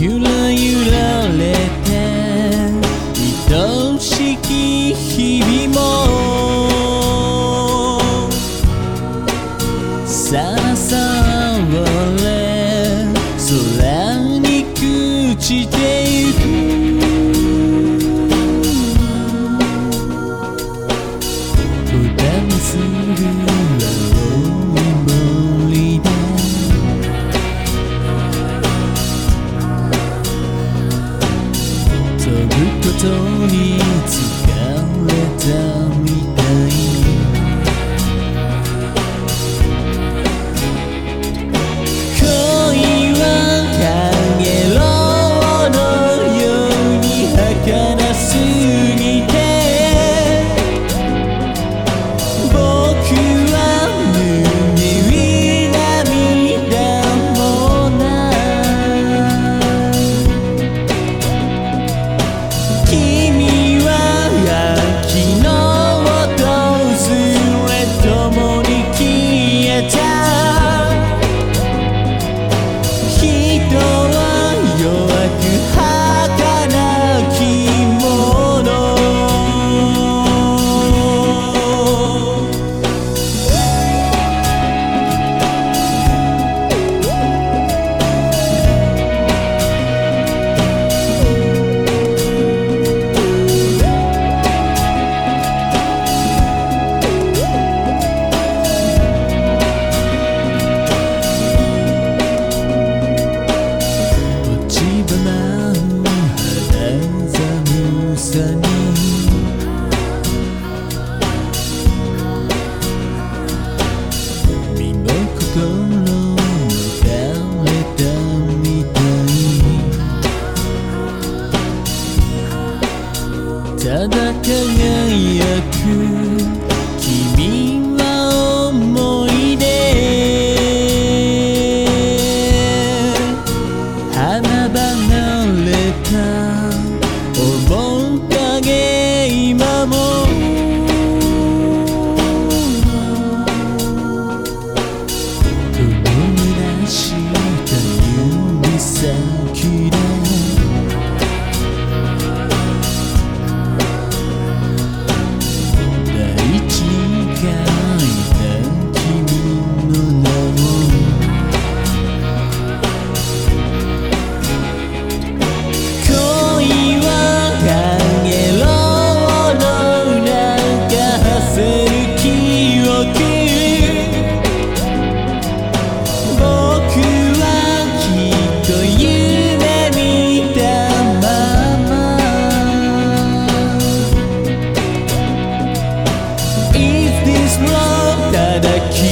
ゆらゆられて愛しき日々もささわれ空に朽ちてゆく「歌だするのを」人にただ輝く love that I keep.